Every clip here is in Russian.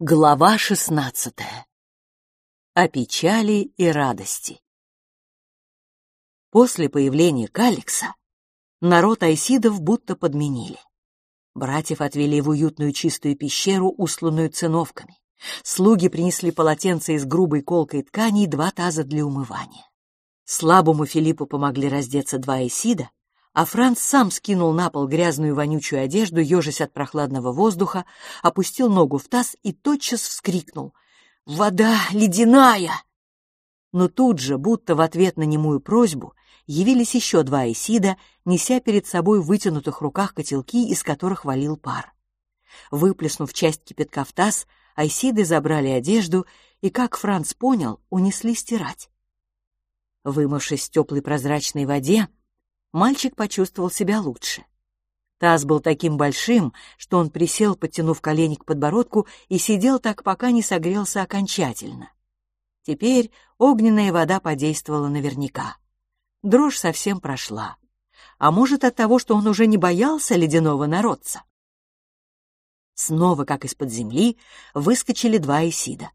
Глава шестнадцатая. О печали и радости. После появления Каликса народ айсидов будто подменили. Братьев отвели в уютную чистую пещеру, усланную циновками. Слуги принесли полотенце из грубой колкой ткани и два таза для умывания. Слабому Филиппу помогли раздеться два айсида, а Франц сам скинул на пол грязную вонючую одежду, ежась от прохладного воздуха, опустил ногу в таз и тотчас вскрикнул «Вода ледяная!». Но тут же, будто в ответ на немую просьбу, явились еще два Исида, неся перед собой в вытянутых руках котелки, из которых валил пар. Выплеснув часть кипятка в таз, Айсиды забрали одежду и, как Франц понял, унесли стирать. Вымывшись в теплой прозрачной воде, мальчик почувствовал себя лучше. Таз был таким большим, что он присел, подтянув колени к подбородку, и сидел так, пока не согрелся окончательно. Теперь огненная вода подействовала наверняка. Дрожь совсем прошла. А может, от того, что он уже не боялся ледяного народца? Снова, как из-под земли, выскочили два Исида.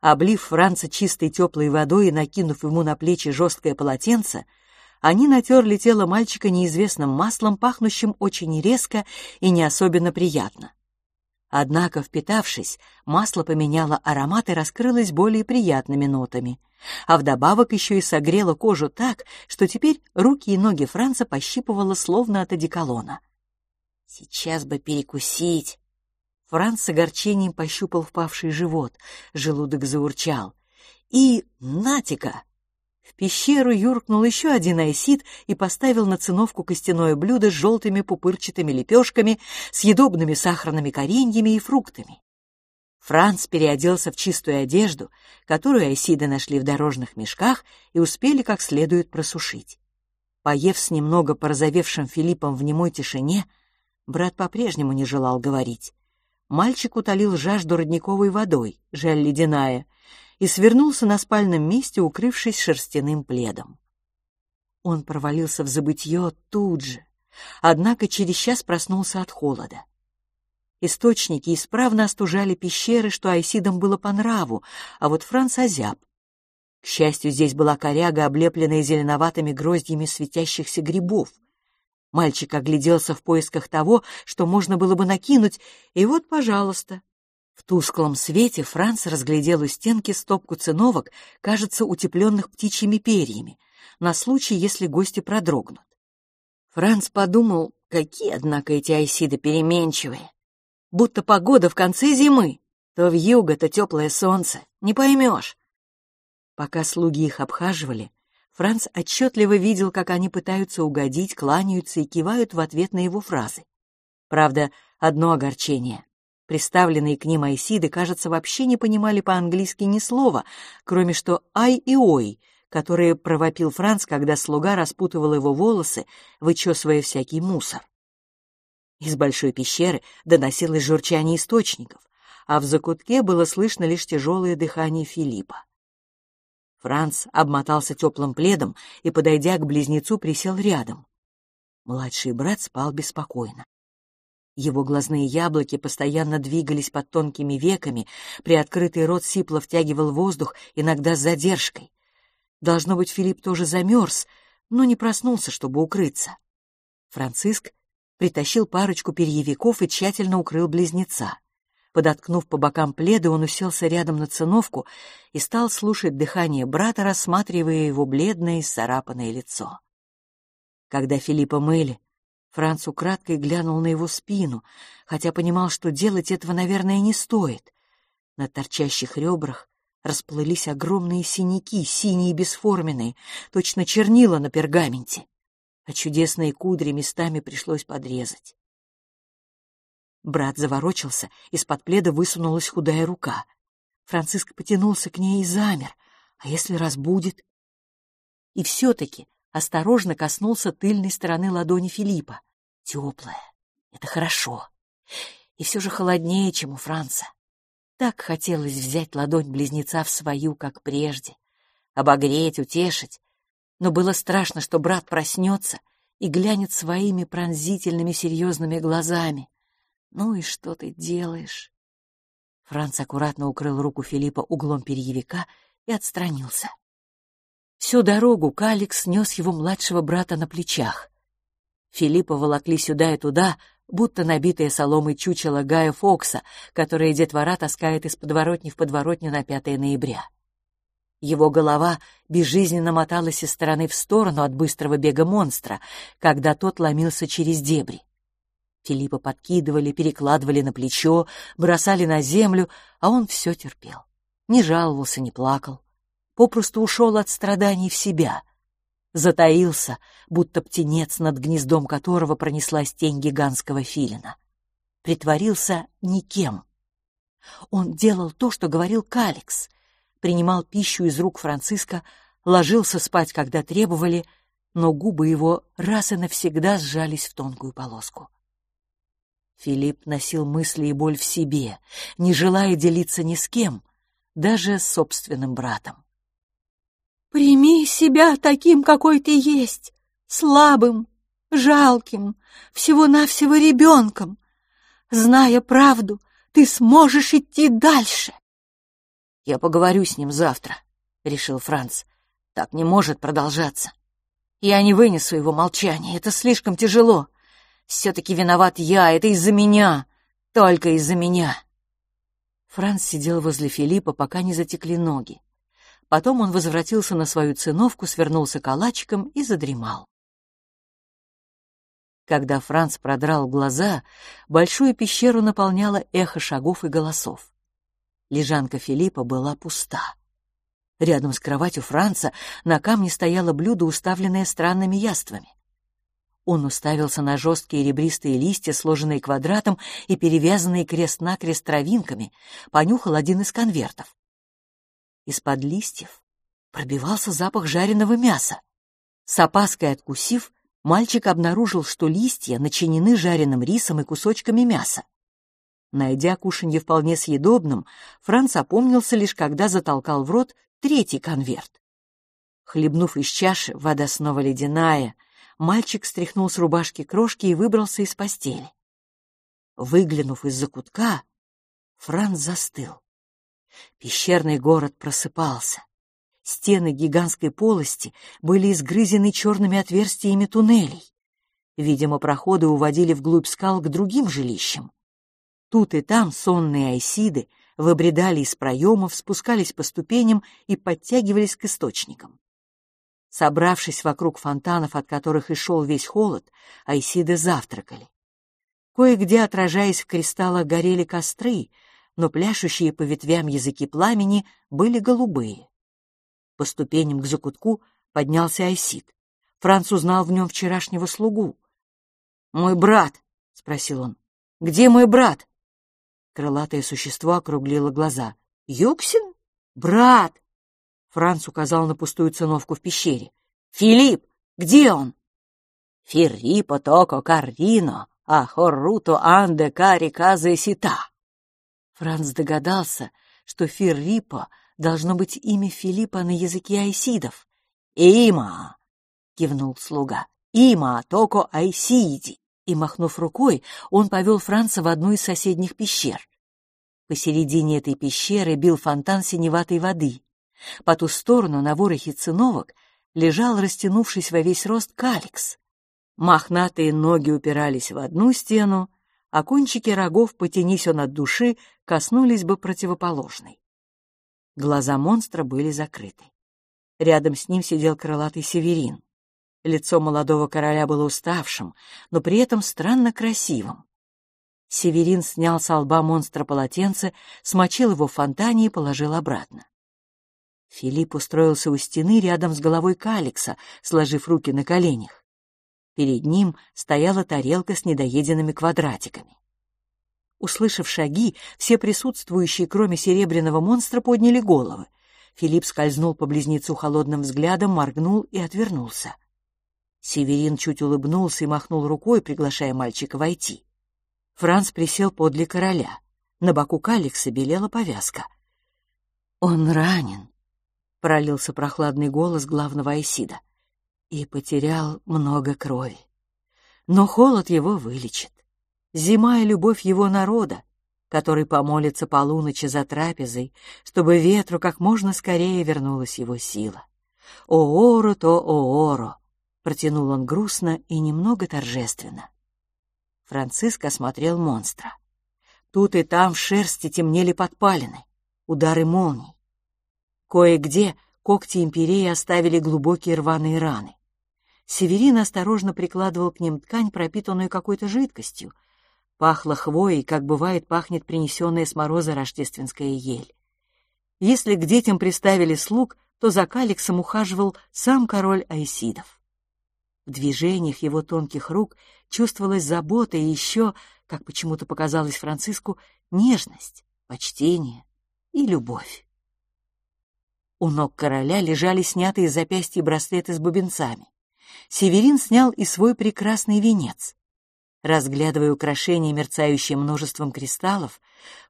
Облив Франца чистой теплой водой и накинув ему на плечи жесткое полотенце, они натерли тело мальчика неизвестным маслом, пахнущим очень резко и не особенно приятно. Однако, впитавшись, масло поменяло аромат и раскрылось более приятными нотами, а вдобавок еще и согрело кожу так, что теперь руки и ноги Франца пощипывало словно от одеколона. «Сейчас бы перекусить!» Франц с огорчением пощупал впавший живот, желудок заурчал. «И, натика!» Пещеру юркнул еще один айсид и поставил на циновку костяное блюдо с желтыми пупырчатыми лепешками, съедобными сахарными кореньями и фруктами. Франц переоделся в чистую одежду, которую айсиды нашли в дорожных мешках и успели как следует просушить. Поев с немного порозовевшим Филиппом в немой тишине, брат по-прежнему не желал говорить. Мальчик утолил жажду родниковой водой, жаль ледяная, и свернулся на спальном месте, укрывшись шерстяным пледом. Он провалился в забытье тут же, однако через час проснулся от холода. Источники исправно остужали пещеры, что айсидам было по нраву, а вот Франц озяб. К счастью, здесь была коряга, облепленная зеленоватыми гроздьями светящихся грибов. Мальчик огляделся в поисках того, что можно было бы накинуть, и вот, пожалуйста, в тусклом свете Франц разглядел у стенки стопку циновок, кажется, утепленных птичьими перьями, на случай, если гости продрогнут. Франц подумал, какие, однако, эти айсиды переменчивые. Будто погода в конце зимы. То в юго, то теплое солнце. Не поймешь. Пока слуги их обхаживали, Франц отчетливо видел, как они пытаются угодить, кланяются и кивают в ответ на его фразы. Правда, одно огорчение. Приставленные к ним айсиды, кажется, вообще не понимали по-английски ни слова, кроме что «ай» и «ой», которые провопил Франц, когда слуга распутывал его волосы, вычесывая всякий мусор. Из большой пещеры доносилось журчание источников, а в закутке было слышно лишь тяжелое дыхание Филиппа. Франц обмотался теплым пледом и, подойдя к близнецу, присел рядом. Младший брат спал беспокойно. Его глазные яблоки постоянно двигались под тонкими веками, приоткрытый рот сипло втягивал воздух, иногда с задержкой. Должно быть, Филипп тоже замерз, но не проснулся, чтобы укрыться. Франциск притащил парочку перьевиков и тщательно укрыл близнеца. Подоткнув по бокам пледы, он уселся рядом на циновку и стал слушать дыхание брата, рассматривая его бледное и сцарапанное лицо. Когда Филиппа мыли, Франц украдкой глянул на его спину, хотя понимал, что делать этого, наверное, не стоит. На торчащих ребрах расплылись огромные синяки, синие бесформенные, точно чернила на пергаменте, а чудесные кудри местами пришлось подрезать. Брат заворочился, из-под пледа высунулась худая рука. Франциск потянулся к ней и замер. А если разбудит? И все-таки осторожно коснулся тыльной стороны ладони Филиппа. Теплая. Это хорошо. И все же холоднее, чем у Франца. Так хотелось взять ладонь близнеца в свою, как прежде. Обогреть, утешить. Но было страшно, что брат проснется и глянет своими пронзительными серьезными глазами. «Ну и что ты делаешь?» Франц аккуратно укрыл руку Филиппа углом перьевика и отстранился. Всю дорогу Каликс снес его младшего брата на плечах. Филиппа волокли сюда и туда, будто набитое соломой чучело Гая Фокса, которое детвора таскает из подворотни в подворотню на 5 ноября. Его голова безжизненно моталась из стороны в сторону от быстрого бега монстра, когда тот ломился через дебри. Филиппа подкидывали, перекладывали на плечо, бросали на землю, а он все терпел. Не жаловался, не плакал. Попросту ушел от страданий в себя. Затаился, будто птенец, над гнездом которого пронеслась тень гигантского филина. Притворился никем. Он делал то, что говорил Каликс — принимал пищу из рук Франциска, ложился спать, когда требовали, но губы его раз и навсегда сжались в тонкую полоску. Филипп носил мысли и боль в себе, не желая делиться ни с кем, даже с собственным братом. «Прими себя таким, какой ты есть, слабым, жалким, всего-навсего ребенком. Зная правду, ты сможешь идти дальше. «Я поговорю с ним завтра», — решил Франц. «Так не может продолжаться. Я не вынесу его молчания, это слишком тяжело. Все-таки виноват я, это из-за меня, только из-за меня». Франц сидел возле Филиппа, пока не затекли ноги. Потом он возвратился на свою циновку, свернулся калачиком и задремал. Когда Франц продрал глаза, большую пещеру наполняло эхо шагов и голосов. Лежанка Филиппа была пуста. Рядом с кроватью Франца на камне стояло блюдо, уставленное странными яствами. Он уставился на жесткие ребристые листья, сложенные квадратом и перевязанные крест-накрест травинками, понюхал один из конвертов. Из-под листьев пробивался запах жареного мяса. С опаской откусив, мальчик обнаружил, что листья начинены жареным рисом и кусочками мяса. Найдя кушанье вполне съедобным, Франц опомнился лишь когда затолкал в рот третий конверт. Хлебнув из чаши, вода снова ледяная, мальчик стряхнул с рубашки крошки и выбрался из постели. Выглянув из-за кутка, Франц застыл. Пещерный город просыпался. Стены гигантской полости были изгрызены черными отверстиями туннелей. Видимо, проходы уводили вглубь скал к другим жилищам. Тут и там сонные айсиды выбредали из проемов, спускались по ступеням и подтягивались к источникам. Собравшись вокруг фонтанов, от которых и шел весь холод, айсиды завтракали. Кое-где, отражаясь в кристаллах, горели костры, но пляшущие по ветвям языки пламени были голубые. По ступеням к закутку поднялся Айсид. Франц узнал в нем вчерашнего слугу. «Мой брат!» — спросил он. «Где мой брат?» Крылатое существо округлило глаза. «Юксин? Брат!» Франц указал на пустую циновку в пещере. «Филипп! Где он?» «Фиррипо токо каррино, а анде кари казе сита». Франц догадался, что Фиррипо должно быть имя Филиппа на языке айсидов. «Има!» — кивнул слуга. «Има токо айсиди!» и, махнув рукой, он повел Франца в одну из соседних пещер. Посередине этой пещеры бил фонтан синеватой воды. По ту сторону, на ворохе циновок, лежал, растянувшись во весь рост, каликс. Мохнатые ноги упирались в одну стену, а кончики рогов, потянись он от души, коснулись бы противоположной. Глаза монстра были закрыты. Рядом с ним сидел крылатый северин. Лицо молодого короля было уставшим, но при этом странно красивым. Северин снял с лба монстра полотенце, смочил его в фонтане и положил обратно. Филипп устроился у стены рядом с головой Каликса, сложив руки на коленях. Перед ним стояла тарелка с недоеденными квадратиками. Услышав шаги, все присутствующие, кроме серебряного монстра, подняли головы. Филипп скользнул по близнецу холодным взглядом, моргнул и отвернулся. Северин чуть улыбнулся и махнул рукой, приглашая мальчика войти. Франц присел подле короля. На боку Каликса белела повязка. «Он ранен», — пролился прохладный голос главного Айсида, «и потерял много крови. Но холод его вылечит. Зима и любовь его народа, который помолится полуночи за трапезой, чтобы ветру как можно скорее вернулась его сила. «Ооро то ооро!» — протянул он грустно и немного торжественно. Франциск осмотрел монстра. Тут и там в шерсти темнели подпалины, удары молний. Кое-где когти империи оставили глубокие рваные раны. Северин осторожно прикладывал к ним ткань, пропитанную какой-то жидкостью. Пахло хвоей, как бывает пахнет принесенная с мороза рождественская ель. Если к детям приставили слуг, то за Каликсом ухаживал сам король Айсидов. В движениях его тонких рук чувствовалась забота и еще, как почему-то показалось Франциску, нежность, почтение и любовь. У ног короля лежали снятые с запястья браслеты с бубенцами. Северин снял и свой прекрасный венец. Разглядывая украшение, мерцающее множеством кристаллов,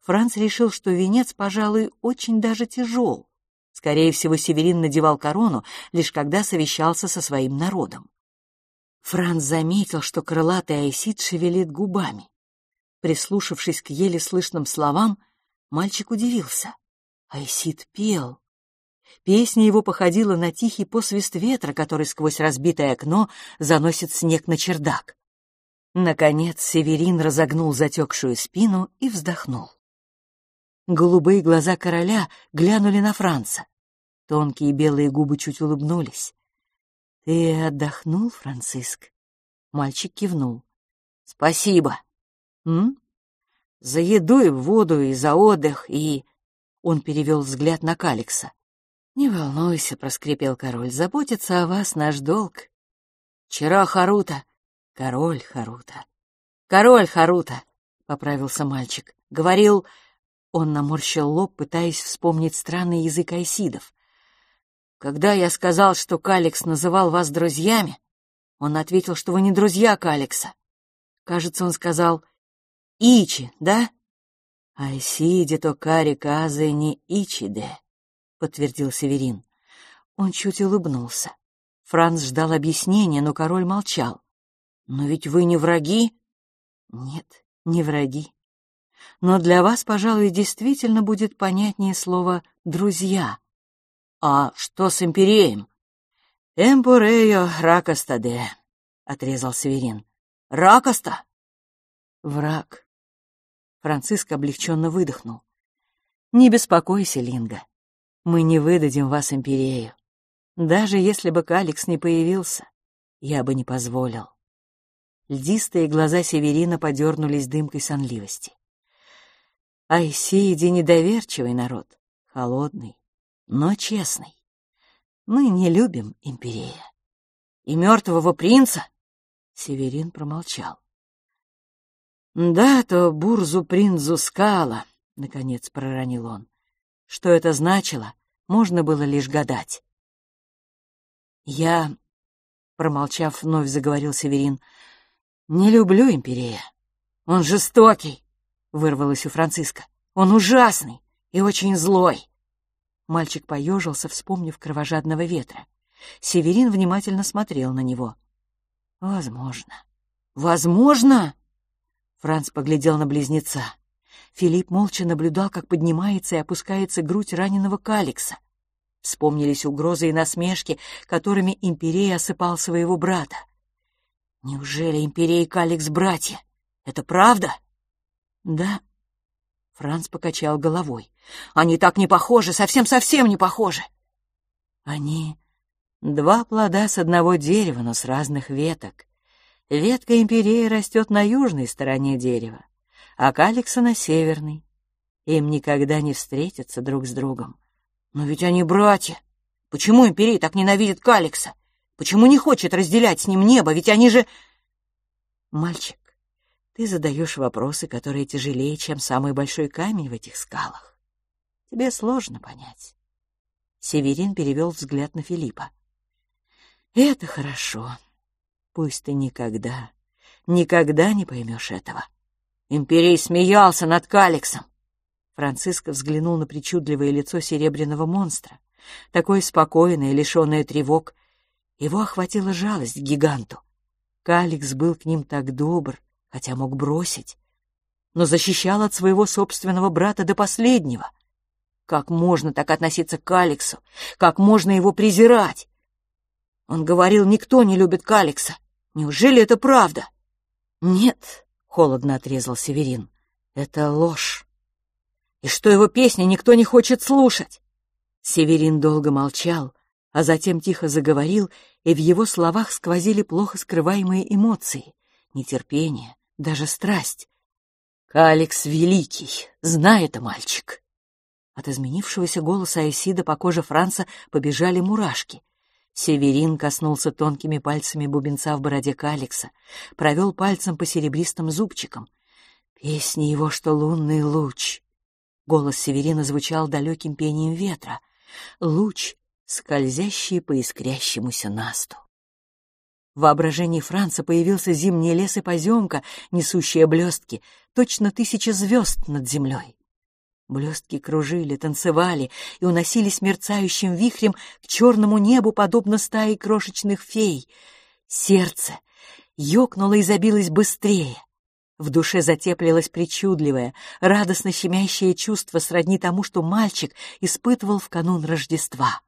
Франц решил, что венец, пожалуй, очень даже тяжел. Скорее всего, Северин надевал корону, лишь когда совещался со своим народом. Франц заметил, что крылатый Айсид шевелит губами. Прислушавшись к еле слышным словам, мальчик удивился. Айсид пел. Песня его походила на тихий посвист ветра, который сквозь разбитое окно заносит снег на чердак. Наконец Северин разогнул затекшую спину и вздохнул. Голубые глаза короля глянули на Франца. Тонкие белые губы чуть улыбнулись. «Ты отдохнул, Франциск?» Мальчик кивнул. «Спасибо. М? За еду и воду, и за отдых, и...» Он перевел взгляд на Каликса. «Не волнуйся», — проскрипел король, — «заботиться о вас наш долг». «Вчера Харута...» «Король Харута...» «Король Харута», — поправился мальчик. «Говорил...» Он наморщил лоб, пытаясь вспомнить странный язык айсидов. «Когда я сказал, что Каликс называл вас друзьями, он ответил, что вы не друзья Каликса. Кажется, он сказал «Ичи», да?» «Айсиди то кари казы не Ичиде», подтвердил Северин. Он чуть улыбнулся. Франц ждал объяснения, но король молчал. «Но ведь вы не враги?» «Нет, не враги. Но для вас, пожалуй, действительно будет понятнее слово «друзья». «А что с империем?» «Эмпорею ракостаде», — отрезал Северин. «Ракоста?» «Враг». Франциск облегченно выдохнул. «Не беспокойся, Линга. Мы не выдадим вас империю. Даже если бы Каликс не появился, я бы не позволил. Льдистые глаза Северина подернулись дымкой сонливости. Айсиди недоверчивый народ, холодный, но честный. Мы не любим империя. И мертвого принца? Северин промолчал. Да, то бурзу принцу скала, наконец проронил он. Что это значило, можно было лишь гадать. «Я...» — промолчав, вновь заговорил Северин. «Не люблю Империя. Он жестокий», — вырвалось у Франциска. «Он ужасный и очень злой». Мальчик поежился, вспомнив кровожадного ветра. Северин внимательно смотрел на него. «Возможно». «Возможно?» Франц поглядел на близнеца. Филипп молча наблюдал, как поднимается и опускается грудь раненого Каликса. Вспомнились угрозы и насмешки, которыми Имперей осыпал своего брата. Неужели Имперей и Каликс — братья? Это правда? Да. Франц покачал головой. Они так не похожи, совсем-совсем не похожи. Они два плода с одного дерева, но с разных веток. Ветка Империи растет на южной стороне дерева, а Каликса на северной. Им никогда не встретятся друг с другом. Но ведь они братья. Почему Империй так ненавидит Каликса? Почему не хочет разделять с ним небо? Ведь они же... Мальчик, ты задаешь вопросы, которые тяжелее, чем самый большой камень в этих скалах. Тебе сложно понять. Северин перевел взгляд на Филиппа. Это хорошо. Пусть ты никогда, никогда не поймешь этого. Империй смеялся над Каликсом. Франциско взглянул на причудливое лицо серебряного монстра, такое спокойное, лишенное тревог. Его охватила жалость к гиганту. Каликс был к ним так добр, хотя мог бросить. но защищал от своего собственного брата до последнего. Как можно так относиться к Алексу? Как можно его презирать? Он говорил, никто не любит Каликса. Неужели это правда? Нет, — холодно отрезал Северин, — это ложь. И что его песни никто не хочет слушать? Северин долго молчал, а затем тихо заговорил, и в его словах сквозили плохо скрываемые эмоции, нетерпение, даже страсть. «Каликс Великий, знай это, мальчик!» От изменившегося голоса Айсида по коже Франца побежали мурашки. Северин коснулся тонкими пальцами бубенца в бороде Каликса, провел пальцем по серебристым зубчикам. Песни его, что лунный луч. Голос Северина звучал далеким пением ветра. Луч, скользящий по искрящемуся насту. В воображении Франца появился зимний лес и поземка, несущая блестки, точно тысяча звезд над землей. Блестки кружили, танцевали и уносились мерцающим вихрем к черному небу, подобно стае крошечных фей. Сердце ёкнуло и забилось быстрее. В душе затеплилось причудливое, радостно щемящее чувство сродни тому, что мальчик испытывал в канун Рождества.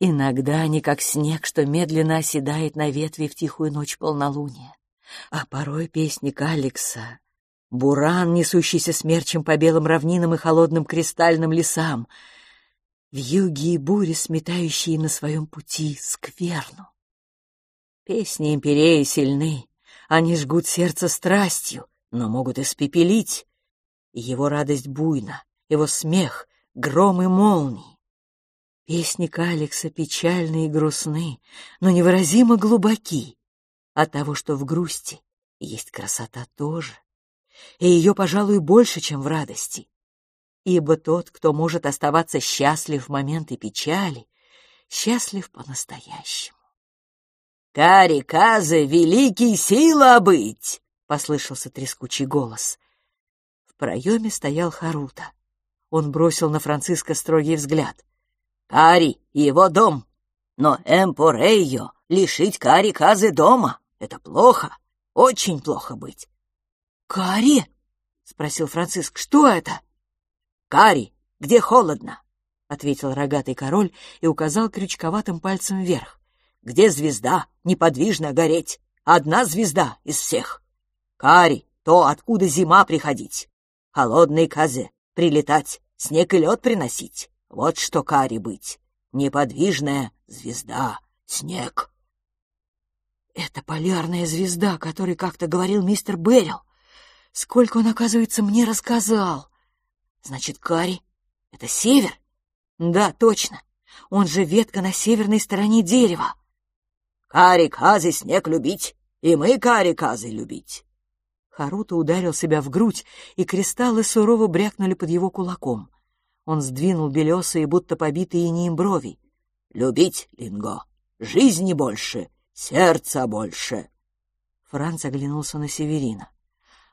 Иногда они как снег, что медленно оседает на ветви в тихую ночь полнолуния. А порой песник Алекса — буран, несущийся смерчем по белым равнинам и холодным кристальным лесам, вьюги и бури, сметающие на своем пути скверну. Песни империи сильны, они жгут сердце страстью, но могут испепелить. Его радость буйна, его смех — гром и молнии. Песни Алекса печальны и грустны, но невыразимо глубоки. От того, что в грусти есть красота тоже. И ее, пожалуй, больше, чем в радости. Ибо тот, кто может оставаться счастлив в моменты печали, счастлив по-настоящему. «Кари, Казы, великий сила быть!» — послышался трескучий голос. В проеме стоял Харута. Он бросил на Франциска строгий взгляд. «Кари — его дом, но Эмпорейо лишить Кари Казы дома — это плохо, очень плохо быть». «Кари?» — спросил Франциск. «Что это?» «Кари, где холодно», — ответил рогатый король и указал крючковатым пальцем вверх где звезда неподвижно гореть, одна звезда из всех. Кари, то, откуда зима приходить, холодный казе прилетать, снег и лед приносить. Вот что Кари быть, неподвижная звезда, снег. Это полярная звезда, о которой как-то говорил мистер Беррил. Сколько он, оказывается, мне рассказал. Значит, Кари — это север? Да, точно. Он же ветка на северной стороне дерева. Кари-казы снег любить, и мы кари-казы любить. Харуто ударил себя в грудь, и кристаллы сурово брякнули под его кулаком. Он сдвинул белесые, будто побитые инеем брови. «Любить, Линго, жизни больше, сердца больше!» Франц оглянулся на Северина.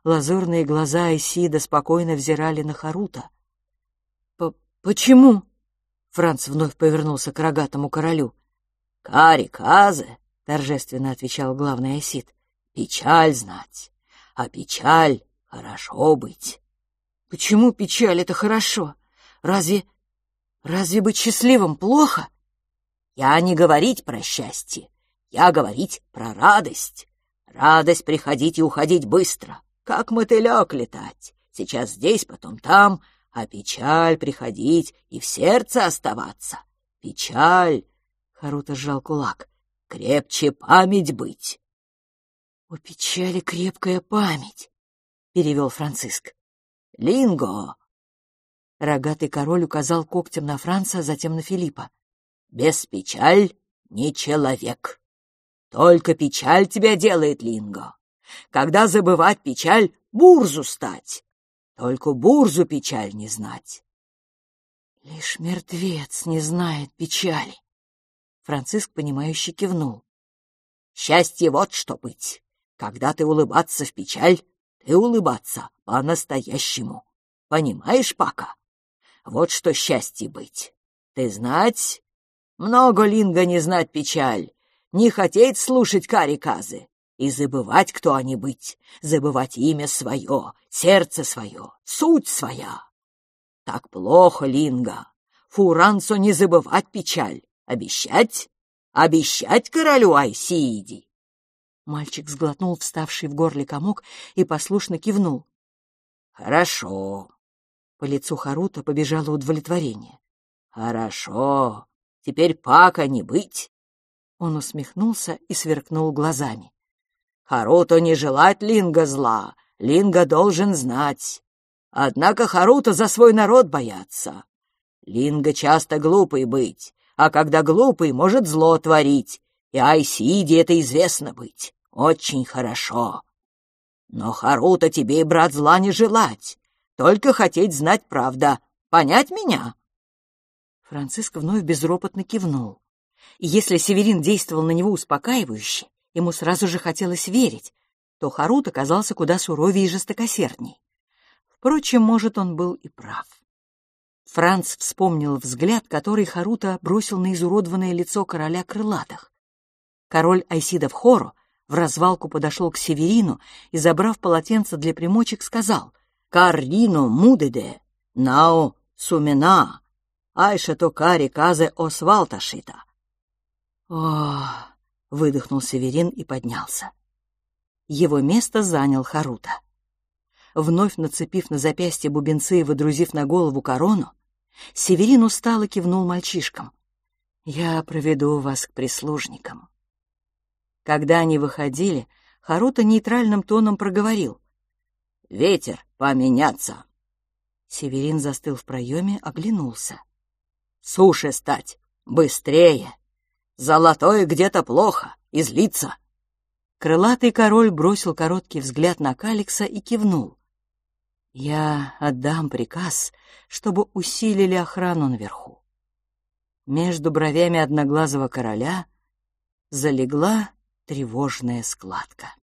Лазурные глаза Исида спокойно взирали на Харута. «Почему?» Франц вновь повернулся к рогатому королю. «Кари Казе — торжественно отвечал главный осит. «Печаль знать, а печаль — хорошо быть». «Почему печаль — это хорошо? Разве... разве быть счастливым плохо?» «Я не говорить про счастье, я говорить про радость. Радость приходить и уходить быстро, как мотылек летать. Сейчас здесь, потом там, а печаль приходить и в сердце оставаться. Печаль...» Харута сжал кулак крепче память быть. — У печали крепкая память, — перевел Франциск. — Линго! Рогатый король указал когтем на Франца, затем на Филиппа. — Без печаль не человек. Только печаль тебя делает, Линго. Когда забывать печаль, бурзу стать. Только бурзу печаль не знать. Лишь мертвец не знает печали. Франциск, понимающе кивнул. «Счастье вот что быть. Когда ты улыбаться в печаль, ты улыбаться по-настоящему. Понимаешь, Пака? Вот что счастье быть. Ты знать? Много линга не знать печаль, не хотеть слушать кариказы. И забывать, кто они быть, забывать имя свое, сердце свое, суть своя. Так плохо, Линга. Фурансо не забывать печаль, обещать, обещать королю Айсииди. Мальчик сглотнул вставший в горле комок и послушно кивнул. «Хорошо». По лицу Харута побежало удовлетворение. «Хорошо. Теперь пака не быть». Он усмехнулся и сверкнул глазами. «Харуто не желать Линга зла. Линга должен знать. Однако Харуто за свой народ боятся. Линга часто глупый быть, а когда глупый, может зло творить, и Айсиде это известно быть. Очень хорошо. Но Харуто тебе брат зла не желать, только хотеть знать правда. Понять меня?» Франциск вновь безропотно кивнул. И если Северин действовал на него успокаивающе, ему сразу же хотелось верить, то Харут оказался куда суровее и жестокосердней. Впрочем, может, он был и прав. Франц вспомнил взгляд, который Харута бросил на изуродованное лицо короля крылатых. Король Айсидов Хоро в развалку подошел к Северину и, забрав полотенце для примочек, сказал «Карлино мудеде, нао сумена, айша то кари казе освалташита». «О!» — выдохнул Северин и поднялся. Его место занял Харута. Вновь нацепив на запястье бубенцы и выдрузив на голову корону, Северин устало кивнул мальчишкам. «Я проведу вас к прислужникам». Когда они выходили, Харута нейтральным тоном проговорил. «Ветер, поменяться!» Северин застыл в проеме, оглянулся. «Суше стать! Быстрее! Золотое где-то плохо, излиться!» Крылатый король бросил короткий взгляд на Каликса и кивнул. «Я отдам приказ, чтобы усилили охрану наверху». Между бровями одноглазого короля залегла тревожная складка.